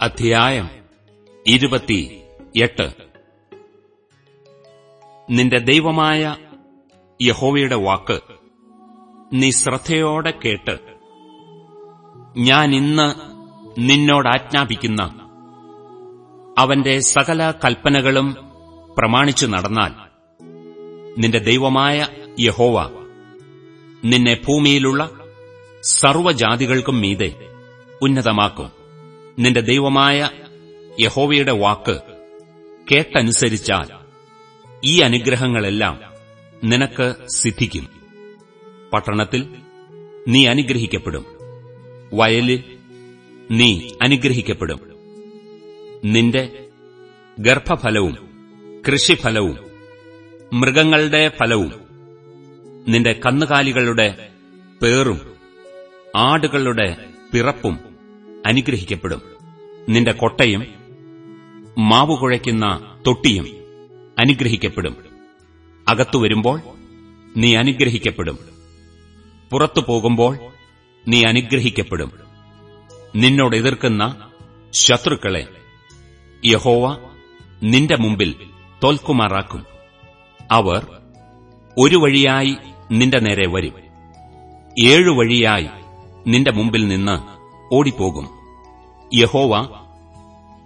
അധ്യായം ഇരുപത്തി എട്ട് നിന്റെ ദൈവമായ യഹോവയുടെ വാക്ക് നീ ശ്രദ്ധയോടെ കേട്ട്. ഞാൻ ഇന്ന് നിന്നോട് ആജ്ഞാപിക്കുന്ന അവന്റെ സകല കൽപ്പനകളും പ്രമാണിച്ചു നടന്നാൽ നിന്റെ ദൈവമായ യഹോവ നിന്നെ ഭൂമിയിലുള്ള സർവജാതികൾക്കും മീതെ ഉന്നതമാക്കും. നിന്റെ ദൈവമായ യഹോവയുടെ വാക്ക് കേട്ടനുസരിച്ചാൽ ഈ അനുഗ്രഹങ്ങളെല്ലാം നിനക്ക് സിദ്ധിക്കും. പട്ടണത്തിൽ നീ അനുഗ്രഹിക്കപ്പെടും. വയലിൽ നീ അനുഗ്രഹിക്കപ്പെടും. നിന്റെ ഗർഭഫലവും കൃഷിഫലവും മൃഗങ്ങളുടെ ഫലവും നിന്റെ കന്നുകാലികളുടെ പേറും ആടുകളുടെ പിറപ്പും അനുഗ്രഹിക്കപ്പെടും. നിന്റെ കൊട്ടയും മാവു കുഴയ്ക്കുന്ന തൊട്ടിയും അനുഗ്രഹിക്കപ്പെടും. അകത്തു വരുമ്പോൾ നീ അനുഗ്രഹിക്കപ്പെടും. പുറത്തു പോകുമ്പോൾ നീ അനുഗ്രഹിക്കപ്പെടും. നിന്നോട് എതിർക്കുന്ന ശത്രുക്കളെ യഹോവ നിന്റെ മുമ്പിൽ തോൽക്കുമാറാക്കും. അവർ ഒരു വഴിയായി നിന്റെ നേരെ വരും. ഏഴു വഴിയായി നിന്റെ മുമ്പിൽ നിന്ന് ഓടിപ്പോകും. യഹോവ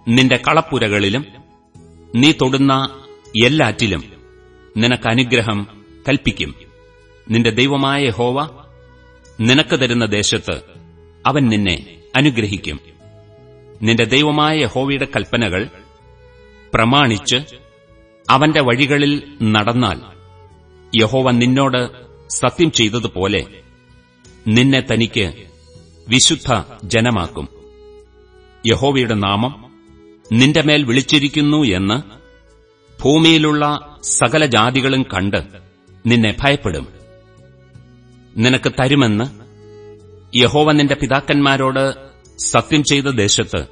നിന്റെ കളപ്പുരകളിലും നീ തൊടുന്ന എല്ലാറ്റിലും നിനക്ക് അനുഗ്രഹം കൽപ്പിക്കും. നിന്റെ ദൈവമായ യഹോവ നിനക്ക് തരുന്ന ദേശത്ത് അവൻ നിന്നെ അനുഗ്രഹിക്കും. നിന്റെ ദൈവമായ യഹോവയുടെ കൽപ്പനകൾ പ്രമാണിച്ച് അവന്റെ വഴികളിൽ നടന്നാൽ യഹോവ നിന്നോട് സത്യം ചെയ്തതുപോലെ നിന്നെ തനിക്ക് വിശുദ്ധ ജനമാക്കും. യഹോവയുടെ നാമം നിന്റെ മേൽ വിളിച്ചിരിക്കുന്നു എന്ന് ഭൂമിയിലുള്ള സകല ജാതികളും കണ്ട് നിന്നെ ഭയപ്പെടും. നിനക്ക് തരുമെന്ന് യഹോവ നിന്റെ പിതാക്കന്മാരോട് സത്യം ചെയ്ത ദേശത്ത്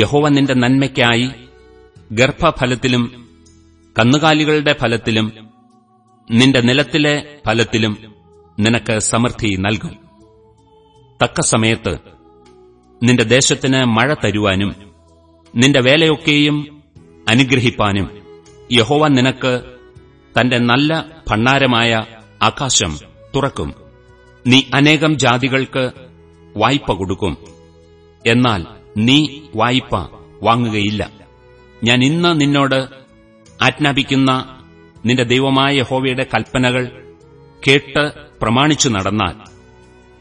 യഹോവ നിന്റെ നന്മയ്ക്കായി ഗർഭഫലത്തിലും കന്നുകാലികളുടെ ഫലത്തിലും നിന്റെ നിലത്തിലെ ഫലത്തിലും നിനക്ക് സമൃദ്ധി നൽകും. തക്ക സമയത്ത് നിന്റെ ദേശത്തിന് മഴ തരുവാനും നിന്റെ വേലയൊക്കെയും അനുഗ്രഹിപ്പാനും യഹോവ നിനക്ക് തന്റെ നല്ല ഭണ്ണാരമായ ആകാശം തുറക്കും. നീ അനേകം ജാതികൾക്ക് വായ്പ കൊടുക്കും. എന്നാൽ നീ വായ്പ വാങ്ങുകയില്ല. ഞാൻ ഇന്ന് നിന്നോട് ആജ്ഞാപിക്കുന്ന നിന്റെ ദൈവമായ യഹോവയുടെ കൽപ്പനകൾ കേട്ട് പ്രമാണിച്ചു നടന്നാൽ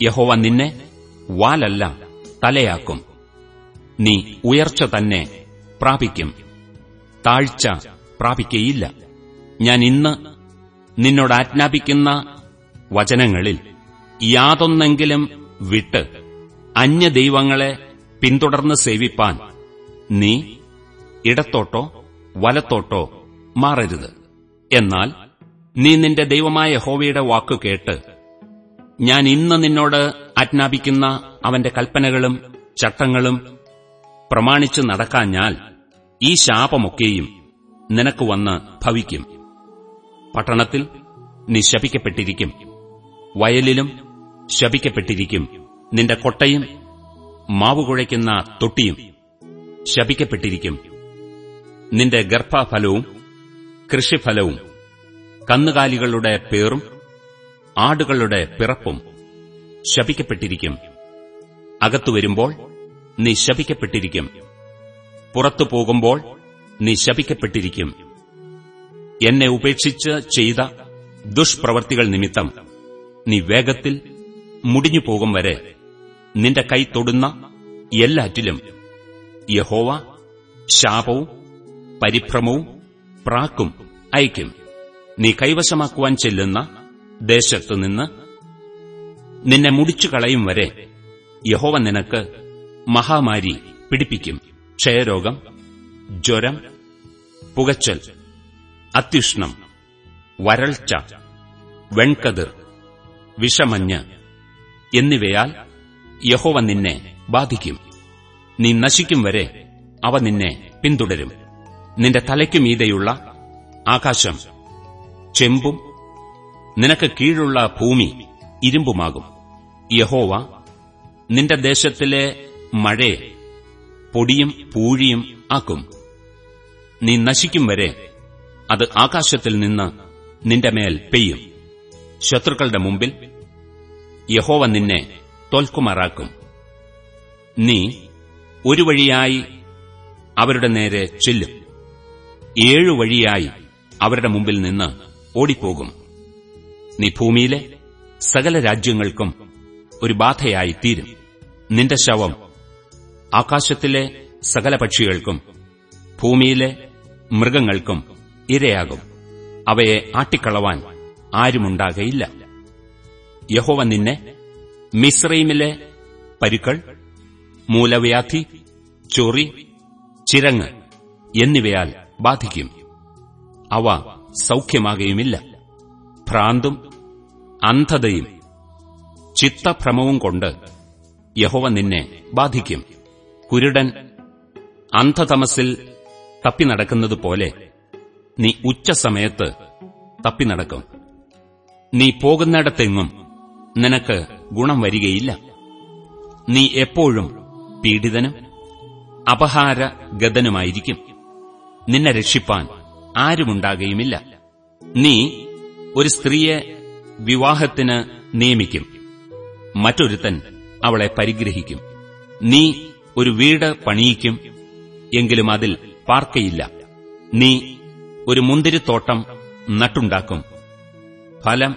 യഹോവ നിന്നെ വാലല്ല. തലയാക്കും. നീ ഉയർച്ച തന്നെ പ്രാപിക്കും. താഴ്ച പ്രാപിക്കയില്ല. ഞാൻ ഇന്ന് നിന്നോട് ആജ്ഞാപിക്കുന്ന വചനങ്ങളിൽ യാതൊന്നെങ്കിലും വിട്ട് അന്യദൈവങ്ങളെ പിന്തുടർന്ന് സേവിപ്പാൻ നീ ഇടത്തോട്ടോ വലത്തോട്ടോ മാറരുത്. എന്നാൽ നീ നിന്റെ ദൈവമായ ഹോവയുടെ വാക്കു കേട്ട് ഞാൻ ഇന്ന് നിന്നോട് ആജ്ഞാപിക്കുന്ന അവന്റെ കൽപ്പനകളും ചട്ടങ്ങളും പ്രമാണിച്ചു നടക്കാഞ്ഞാൽ ഈ ശാപമൊക്കെയും നിനക്ക് വന്ന് ഭവിക്കും. പട്ടണത്തിൽ നീ ശപിക്കപ്പെട്ടിരിക്കും. വയലിലും ശപിക്കപ്പെട്ടിരിക്കും. നിന്റെ കൊട്ടയും മാവുകുഴയ്ക്കുന്ന തൊട്ടിയും ശപിക്കപ്പെട്ടിരിക്കും. നിന്റെ ഗർഭഫലവും കൃഷിഫലവും കന്നുകാലികളുടെ പേറും ആടുകളുടെ പിറപ്പും ശപിക്കപ്പെട്ടിരിക്കും. അകത്തു വരുമ്പോൾ നീ ശപിക്കപ്പെട്ടിരിക്കും. പുറത്തു പോകുമ്പോൾ നീ ശപിക്കപ്പെട്ടിരിക്കും. എന്നെ ഉപേക്ഷിച്ച് ചെയ്ത ദുഷ്പ്രവർത്തികൾ നിമിത്തം നീ വേഗത്തിൽ മുടിഞ്ഞു പോകും വരെ നിന്റെ കൈ തൊടുന്ന എല്ലാറ്റിലും യഹോവ ശാപവും പരിഭ്രമവും പ്രാക്കും അയക്കും നീ കൈവശമാക്കുവാൻ ചെല്ലുന്ന ദേശത്തുനിന്ന് നിന്നെ മുടിച്ചു കളയും വരെ. യഹോവ നിനക്ക് മഹാമാരി പിടിപ്പിക്കും. ക്ഷയരോഗം ജ്വരം പുകച്ചൽ അത്യുഷ്ണം വരൾച്ച വെൺകതിർ വിഷമഞ്ഞ് എന്നിവയാൽ യഹോവ നിന്നെ ബാധിക്കും. നീ നശിക്കും വരെ അവ നിന്നെ പിന്തുടരും. നിന്റെ തലയ്ക്കുമീതയുള്ള ആകാശം ചെമ്പും നിനക്ക് കീഴുള്ള ഭൂമി ഇരുമ്പുമാകും. യഹോവ നിന്റെ ദേശത്തിലെ മഴയെ പൊടിയും പൂഴിയും ആക്കും. നീ നശിക്കും വരെ അത് ആകാശത്തിൽ നിന്ന് നിന്റെ മേൽ പെയ്യും. ശത്രുക്കളുടെ മുമ്പിൽ യഹോവ നിന്നെ തോൽക്കുമാറാക്കും. നീ ഒരു വഴിയായി അവരുടെ നേരെ ചെല്ലും. ഏഴു വഴിയായി അവരുടെ മുമ്പിൽ നിന്ന് ഓടിപ്പോകും. നീ ഭൂമിയിലെ സകല രാജ്യങ്ങൾക്കും ഒരു ബാധയായി തീരും നിന്റെ ശവം ആകാശത്തിലെ സകല പക്ഷികൾക്കും ഭൂമിയിലെ മൃഗങ്ങൾക്കും ഇരയാകും. അവയെ ആട്ടിക്കളവാൻ ആരുമുണ്ടാകയില്ല. യഹോവ നിന്നെ മിസ്രൈമിലെ പരുക്കൾ മൂലവ്യാധി ചൊറി ചിരങ്ങ് എന്നിവയാൽ ബാധിക്കും. അവ സൗഖ്യമാകുകയുമില്ല ഭ്രാന്തും അന്ധതയും ചിത്തഭ്രമവും കൊണ്ട് യഹോവ നിന്നെ ബാധിക്കും. കുരുടൻ അന്ധതമസിൽ തപ്പി നടക്കുന്നതുപോലെ നീ ഉച്ച സമയത്ത് തപ്പി നടക്കും നീ പോകുന്നിടത്തെങ്ങും നിനക്ക് ഗുണം വരികയില്ല. നീ എപ്പോഴും പീഡിതനും അപഹാരഗതനുമായിരിക്കും. നിന്നെ രക്ഷിപ്പാൻ ആരുമുണ്ടാകുകയുമില്ല നീ ഒരു സ്ത്രീയെ വിവാഹത്തിന് നിയമിക്കും. മറ്റൊരുത്തൻ അവളെ പരിഗ്രഹിക്കും. നീ ഒരു വീട് പണിയിക്കും എങ്കിലും അതിൽ പാർക്കയില്ല. നീ ഒരു മുന്തിരിത്തോട്ടം നട്ടുണ്ടാക്കും. ഫലം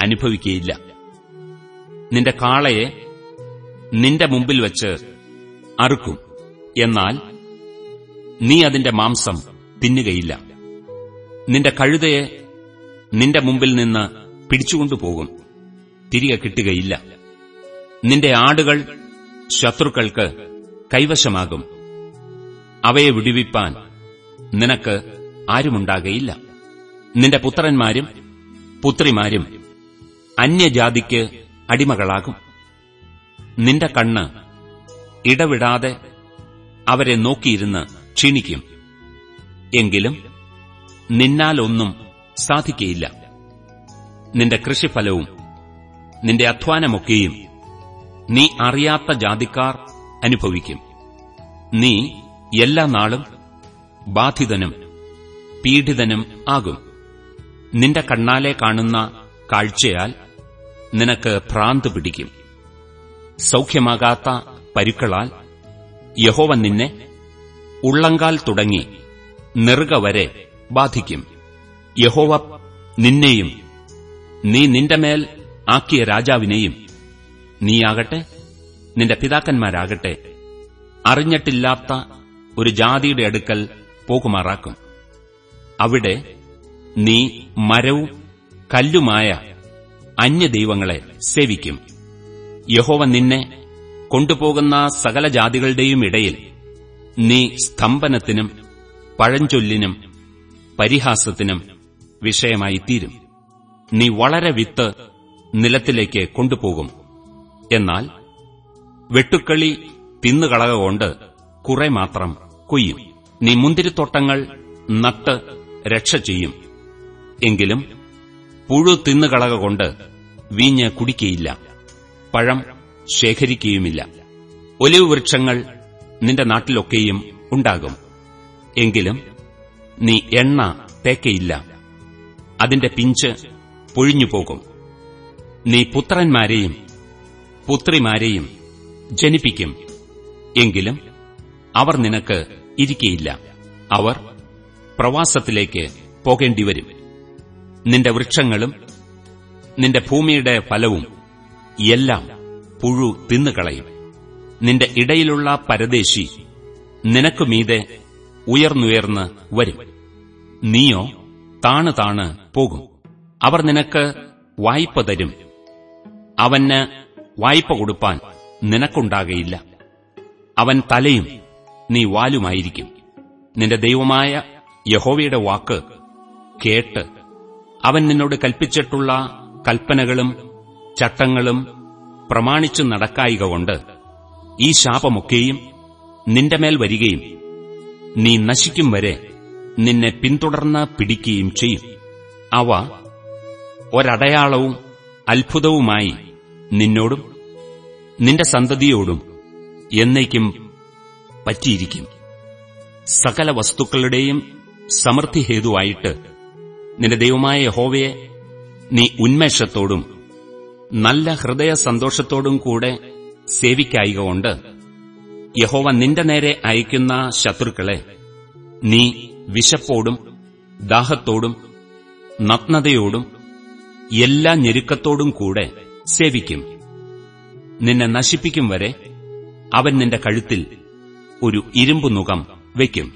അനുഭവിക്കയില്ല. നിന്റെ കാളയെ നിന്റെ മുമ്പിൽ വച്ച് അറുക്കും. എന്നാൽ നീ അതിന്റെ മാംസം തിന്നുകയില്ല. നിന്റെ കഴുതയെ നിന്റെ മുമ്പിൽ നിന്ന് പിടിച്ചുകൊണ്ടുപോകും. തിരികെ കിട്ടുകയില്ല. നിന്റെ ആടുകൾ ശത്രുക്കൾക്ക് കൈവശമാകും. അവയെ വിടുവിപ്പാൻ നിനക്ക് ആരുമുണ്ടാകയില്ല. നിന്റെ പുത്രന്മാരും പുത്രിമാരും അന്യജാതിക്ക് അടിമകളാകും. നിന്റെ കണ്ണ് ഇടവിടാതെ അവരെ നോക്കിയിരുന്ന് ക്ഷീണിക്കും. എങ്കിലും നിന്നാലൊന്നും സാധിക്കയില്ല. നിന്റെ കൃഷിഫലവും നിന്റെ അധ്വാനമൊക്കെയും നീ അറിയാത്ത ജാതിക്കാർ അനുഭവിക്കും. നീ എല്ലാ നാളും ബാധിതനും പീഡിതനും ആകും. നിന്റെ കണ്ണാലെ കാണുന്ന കാഴ്ചയാൽ നിനക്ക് ഭ്രാന്ത് പിടിക്കും. സൗഖ്യമാകാത്ത പരുക്കളാൽ യഹോവ നിന്നെ ഉള്ളങ്കാൽ തുടങ്ങി നെറുക വരെ ബാധിക്കും. യഹോവ നിന്നെയും നീ നിന്റെ മേൽ ആക്കിയ രാജാവിനെയും നീയാകട്ടെ നിന്റെ പിതാക്കന്മാരാകട്ടെ. അറിഞ്ഞിട്ടില്ലാത്ത ഒരു ജാതിയുടെ അടുക്കൽ പോകുമാറാക്കും. അവിടെ നീ മരവും കല്ലുമായ അന്യദൈവങ്ങളെ സേവിക്കും. യഹോവ നിന്നെ കൊണ്ടുപോകുന്ന സകല ജാതികളുടെയും ഇടയിൽ നീ സ്തംഭനത്തിനും പഴഞ്ചൊല്ലിനും പരിഹാസത്തിനും വിഷയമായി തീരും നീ വളരെ വിത്ത് നിലത്തിലേക്ക് കൊണ്ടുപോകും. എന്നാൽ വെട്ടുക്കളി തിന്നുകളകൊണ്ട് കുറെ മാത്രം കൊയ്യും. നീ മുന്തിരിത്തോട്ടങ്ങൾ നട്ട് രക്ഷ ചെയ്യും. എങ്കിലും പുഴു തിന്നുകളകൊണ്ട് വീഞ്ഞ് കുടിക്കയില്ല. പഴം ശേഖരിക്കുകയുമില്ല ഒലിവ് വൃക്ഷങ്ങൾ നിന്റെ നാട്ടിലൊക്കെയും ഉണ്ടാകും. എങ്കിലും നീ എണ്ണ തേക്കയില്ല. അതിന്റെ പിഞ്ച് പൊഴിഞ്ഞുപോകും. നീ പുത്രന്മാരെയും പുത്രിമാരെയും ജനിപ്പിക്കും. എങ്കിലും അവർ നിനക്ക് ഇരിക്കയില്ല. അവർ പ്രവാസത്തിലേക്ക് പോകേണ്ടിവരും. നിന്റെ വൃക്ഷങ്ങളും നിന്റെ ഭൂമിയുടെ ഫലവും എല്ലാം പുഴു തിന്നുകളയും. നിന്റെ ഇടയിലുള്ള പരദേശി നിനക്കു മീതെ ഉയർന്നുയർന്ന് വരും. നീയോ താണു താണ് പോകും. അവർ നിനക്ക് വായ്പ തരും. അവന് വായ്പ കൊടുപ്പാൻ നിനക്കുണ്ടാകയില്ല. അവൻ തലയും നീ വാലുമായിരിക്കും. നിന്റെ ദൈവമായ യഹോവയുടെ വാക്ക് കേട്ട് അവൻ നിന്നോട് കൽപ്പിച്ചിട്ടുള്ള കൽപ്പനകളും ചട്ടങ്ങളും പ്രമാണിച്ചു നടക്കായിക കൊണ്ട് ഈ ശാപമൊക്കെയും നിന്റെ മേൽ വരികയും നീ നശിക്കും വരെ നിന്നെ പിന്തുടർന്ന് പിടിക്കുകയും ചെയ്യും. അവ ഒരടയാളവും അത്ഭുതവുമായി നിന്നോടും നിന്റെ സന്തതിയോടും എന്നേക്കും പറ്റിയിരിക്കും. സകല വസ്തുക്കളുടെയും സമൃദ്ധി ഹേതുവായിട്ട് നിന്റെ ദൈവമായ ഹോവയെ നീ ഉന്മേഷത്തോടും നല്ല ഹൃദയ സന്തോഷത്തോടും കൂടെ സേവിക്കായികൊണ്ട് യഹോവ നിന്റെ നേരെ അയക്കുന്ന ശത്രുക്കളെ നീ വിശപ്പോടും ദാഹത്തോടും നഗ്നതയോടും എല്ലാ ഞെരുക്കത്തോടും കൂടെ സേവിക്കും. നിന്നെ നശിപ്പിക്കും വരെ അവൻ നിന്റെ കഴുത്തിൽ ഒരു ഇരുമ്പു നുകം വയ്ക്കും.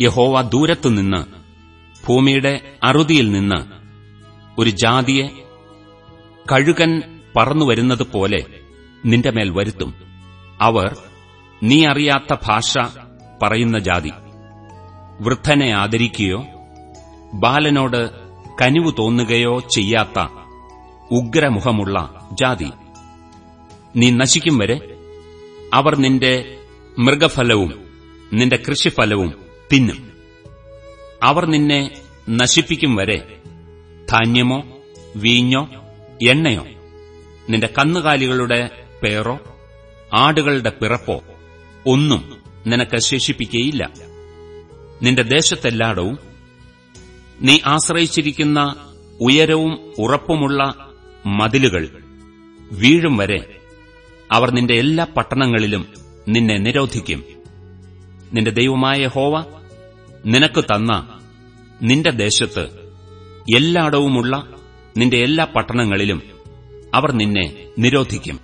യഹോവ ദൂരത്തുനിന്ന് ഭൂമിയുടെ അറുതിയിൽ നിന്ന് ഒരു ജാതിയെ കഴുകൻ പറന്നുവരുന്നത് പോലെ നിന്റെ മേൽ വരുത്തും. അവർ നീ അറിയാത്ത ഭാഷ പറയുന്ന ജാതി. വൃദ്ധനെ ആദരിക്കുകയോ ബാലനോട് കനിവു തോന്നുകയോ ചെയ്യാത്ത ഉഗ്രമുഖമുള്ള ജാതി. നീ നശിക്കും വരെ. അവർ നിന്റെ മൃഗഫലവും നിന്റെ കൃഷിഫലവും തിന്നും. അവർ നിന്നെ നശിപ്പിക്കും വരെ. ധാന്യമോ വീഞ്ഞോ എണ്ണയോ നിന്റെ കന്നുകാലികളുടെ പേറോ ആടുകളുടെ പിറപ്പോ ഒന്നും നിനക്ക് ശേഷിപ്പിക്കുകയില്ല നിന്റെ ദേശത്തെല്ലാടവും നീ ആശ്രയിച്ചിരിക്കുന്ന ഉയരവും ഉറപ്പുമുള്ള മതിലുകൾ വീഴും വരെ. അവർ നിന്റെ എല്ലാ പട്ടണങ്ങളിലും നിന്നെ നിരോധിക്കും. നിന്റെ ദൈവമായ ഹോവ നിനക്ക് തന്ന നിന്റെ ദേശത്ത് എല്ലായിടവുമുള്ള നിന്റെ എല്ലാ പട്ടണങ്ങളിലും അവർ നിന്നെ നിരോധിക്കും.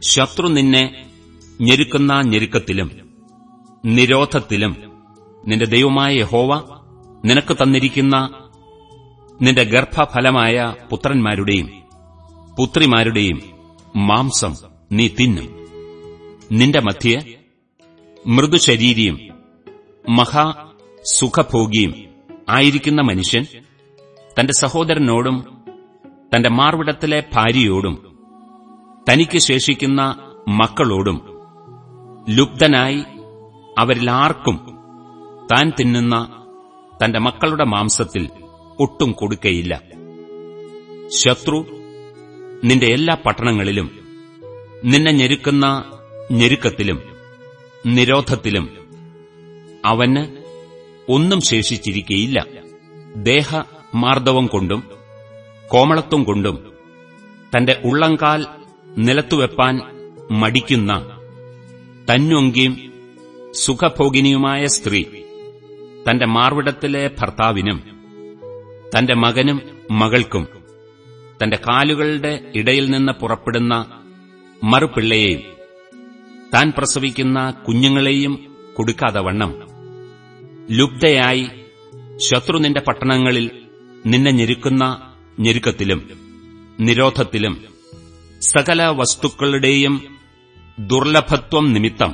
ശത്രു നിന്നെ ഞെരുക്കുന്ന ഞെരുക്കത്തിലും നിരോധത്തിലും നിന്റെ ദൈവമായ യഹോവ നിനക്ക് തന്നിരിക്കുന്ന നിന്റെ ഗർഭഫലമായ പുത്രന്മാരുടെയും പുത്രിമാരുടെയും മാംസം നീ തിന്നും. നിന്റെ മധ്യ മൃദുശരീരിയും മഹാസുഖഭോഗിയും ആയിരിക്കുന്ന മനുഷ്യൻ തന്റെ സഹോദരനോടും തന്റെ മാർവിടത്തിലെ ഭാര്യയോടും തനിക്ക് ശേഷിക്കുന്ന മക്കളോടും ലുബ്ധനായി അവരിൽ ആർക്കും താൻ തിന്നുന്ന തന്റെ മക്കളുടെ മാംസത്തിൽ ഒട്ടും കൊടുക്കയില്ല. ശത്രു നിന്റെ എല്ലാ പട്ടണങ്ങളിലും നിന്നെ ഞെരുക്കുന്ന ഞെരുക്കത്തിലും നിരോധത്തിലും അവന് ഒന്നും ശേഷിച്ചിരിക്കയില്ല. ദേഹമാർദ്ദവം കൊണ്ടും കോമളത്വം കൊണ്ടും തന്റെ ഉള്ളങ്കാൽ നിലത്തുവെപ്പാൻ മടിക്കുന്ന തന്നൊങ്കിയും സുഖഭോഗിനിയുമായ സ്ത്രീ തന്റെ മാർവിടത്തിലെ ഭർത്താവിനും തന്റെ മകനും മകൾക്കും തന്റെ കാലുകളുടെ ഇടയിൽ നിന്ന് പുറപ്പെടുന്ന മറുപിള്ളയെയും താൻ പ്രസവിക്കുന്ന കുഞ്ഞുങ്ങളെയും കൊടുക്കാതെ വണ്ണം. ലുബ്ധയായി ശത്രു നിന്റെ പട്ടണങ്ങളിൽ നിന്നെ ഞെരുക്കുന്ന ഞെരുക്കത്തിലും നിരോധത്തിലും സകല വസ്തുക്കളുടെയും ദുർലഭത്വം നിമിത്തം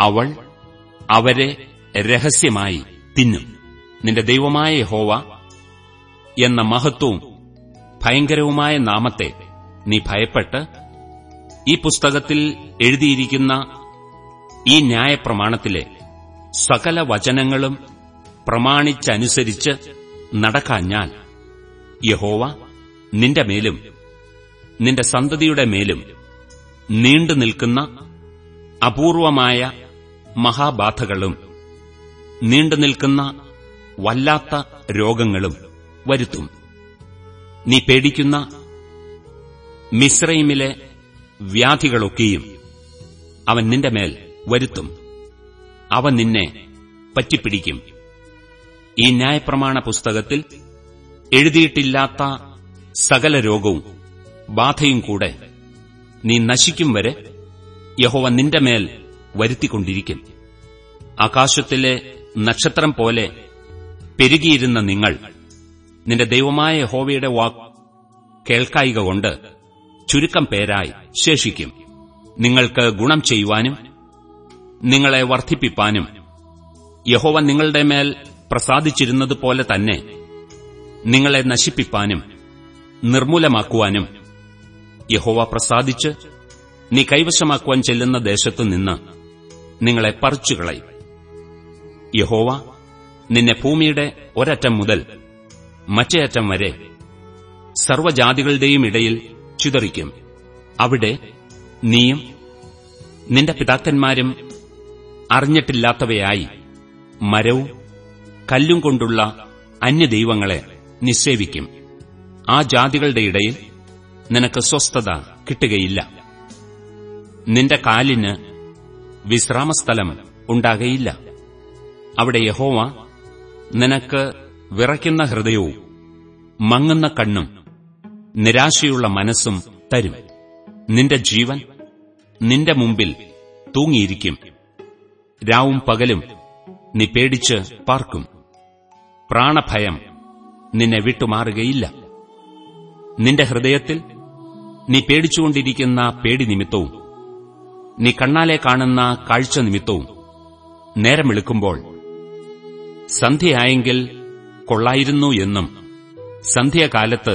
അവൾ അവരെ രഹസ്യമായി തിന്നും. നിന്റെ ദൈവമായ ഹോവ എന്ന മഹത്വവും ഭയങ്കരവുമായ നാമത്തെ നീ ഭയപ്പെട്ട് ഈ പുസ്തകത്തിൽ എഴുതിയിരിക്കുന്ന ഈ ന്യായപ്രമാണത്തിലെ സകല വചനങ്ങളും പ്രമാണിച്ചനുസരിച്ച് നടക്കാഞ്ഞാൽ യഹോവ നിന്റെ മേലും നിന്റെ സന്തതിയുടെ മേലും നീണ്ടു നിൽക്കുന്ന അപൂർവമായ മഹാബാധകളും നീണ്ടു നിൽക്കുന്ന വല്ലാത്ത രോഗങ്ങളും വരുത്തും. നീ പേടിക്കുന്ന മിശ്രൈമിലെ വ്യാധികളൊക്കെയും അവൻ നിന്റെ മേൽ വരുത്തും. അവൻ നിന്നെ പറ്റിപ്പിടിക്കും. ഈ ന്യായപ്രമാണ പുസ്തകത്തിൽ എഴുതിയിട്ടില്ലാത്ത സകല രോഗവും ബാധയും കൂടെ നീ നശിക്കും വരെ യഹോവ നിന്റെ മേൽ വരുത്തിക്കൊണ്ടിരിക്കും. ആകാശത്തിലെ നക്ഷത്രം പോലെ പെരുകിയിരുന്ന നിങ്ങൾ നിന്റെ ദൈവമായ ഹോവയുടെ വാക്ക് കേൾക്കായിക കൊണ്ട് ചുരുക്കം പേരായി ശേഷിക്കും. നിങ്ങൾക്ക് ഗുണം ചെയ്യുവാനും നിങ്ങളെ വർദ്ധിപ്പിപ്പാനും യഹോവ നിങ്ങളുടെ മേൽ പ്രസാദിച്ചിരുന്നതുപോലെ തന്നെ നിങ്ങളെ നശിപ്പിപ്പാനും നിർമൂലമാക്കുവാനും യഹോവ പ്രസാദിച്ച് നീ കൈവശമാക്കുവാൻ ചെല്ലുന്ന ദേശത്തുനിന്ന് നിങ്ങളെ പറിച്ചുകളയും. യഹോവ നിന്നെ ഭൂമിയുടെ ഒരറ്റം മുതൽ മറ്റേ അറ്റം വരെ സർവജാതികളുടെയും ഇടയിൽ ചിതറിക്കും. അവിടെ നീയും നിന്റെ പിതാക്കന്മാരും അറിഞ്ഞിട്ടില്ലാത്തവയായി മരവും കല്ലും കൊണ്ടുള്ള അന്യദൈവങ്ങളെ നിസ്സേവിക്കും ആ ജാതികളുടെ ഇടയിൽ നിനക്ക് സ്വസ്ഥത കിട്ടുകയില്ല. നിന്റെ കാലിന് വിശ്രാമസ്ഥലം ഉണ്ടാകയില്ല. അവിടെ യഹോവ നിനക്ക് വിറയ്ക്കുന്ന ഹൃദയവും മങ്ങുന്ന കണ്ണും നിരാശയുള്ള മനസ്സും തരും. നിന്റെ ജീവൻ നിന്റെ മുമ്പിൽ തൂങ്ങിയിരിക്കും. രാവും പകലും നീ പേടിച്ച് പാർക്കും. പ്രാണഭയം നിന്നെ വിട്ടുമാറുകയില്ല. നിന്റെ ഹൃദയത്തിൽ നീ പേടിച്ചുകൊണ്ടിരിക്കുന്ന പേടി നിമിത്തവും നീ കണ്ണാലെ കാണുന്ന കാഴ്ച നിമിത്തവും നേരം വെളുക്കുമ്പോൾ സന്ധ്യയായെങ്കിൽ കൊള്ളായിരുന്നു എന്നും സന്ധ്യാകാലത്ത്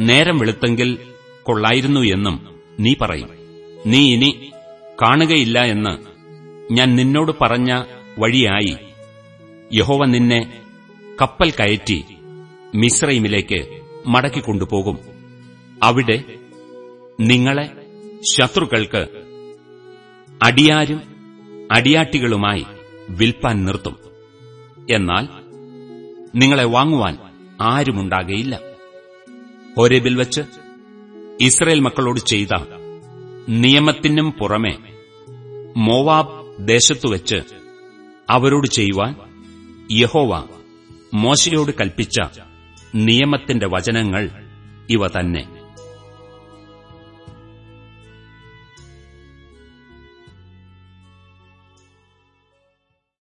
നേരം വെളുത്തെങ്കിൽ കൊള്ളായിരുന്നു എന്നും നീ പറയും. നീ ഇനി കാണുകയില്ല എന്ന് ഞാൻ നിന്നോട് പറഞ്ഞ വഴിയായി യഹോവ നിന്നെ കപ്പൽ കയറ്റി മിശ്രൈമിലേക്ക് മടക്കിക്കൊണ്ടുപോകും അവിടെ നിങ്ങളെ ശത്രുക്കൾക്ക് അടിയാരും അടിയാട്ടികളുമായി വിൽപ്പാൻ നിർത്തും. എന്നാൽ നിങ്ങളെ വാങ്ങുവാൻ ആരുമുണ്ടാകയില്ല. ഹോരേബിൽ വച്ച് ഇസ്രയേൽ മക്കളോട് ചെയ്ത നിയമത്തിനും പുറമെ മോവാബ് ദേശത്തുവച്ച് അവരോട് ചെയ്യുവാൻ യഹോവ മോശയോട് കൽപ്പിച്ച നിയമത്തിന്റെ വചനങ്ങൾ ഇവ തന്നെ.